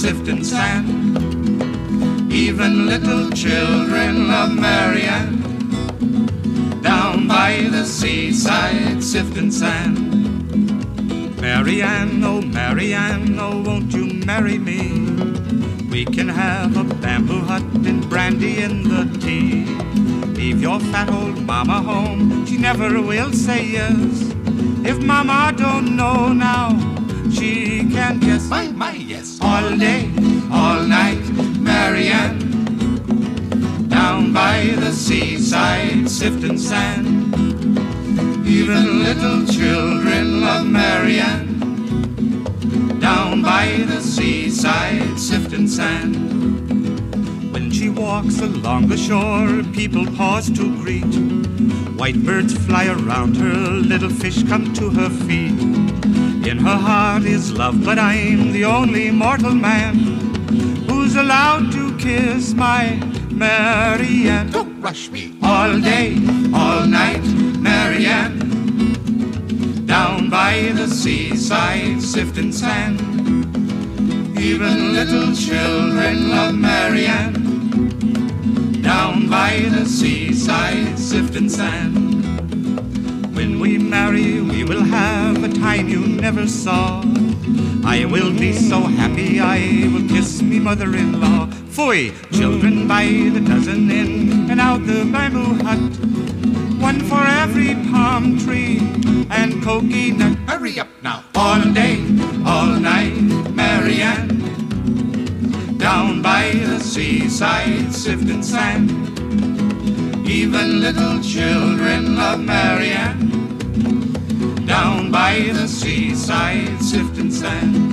sifting sand. Even little children love Marianne. Down by the seaside, sifting sand. Marianne, oh Marianne, oh won't you marry me? We can have a bamboo hut and brandy in the tea. Leave your fat old mama home, she never will say yes. If mama don't know now, she can guess. My, my, yes. All day, all night, Marianne. Down by the seaside, sifting sand. Even little children love Marianne. Down by the seaside, sifting sand. When she walks along the shore, people pause to greet. White birds fly around her, little fish come to her feet. In her heart is love, but I'm the only mortal man who's allowed to kiss my Marianne. Don't rush me. All day, all night, Marianne. Down by the seaside, sifting sand. Even little children love Marianne. Down by the seaside, sifting sand. When we marry, we will have a time you never saw. I will be so happy, I will kiss me mother-in-law. Fui, children by the dozen in and out the bamboo hut. One for every palm tree and coconut. Hurry up now. All day, all night, Marianne. Down by the seaside, sifting sand even little children love Marianne. Down by the seaside, sifting sand.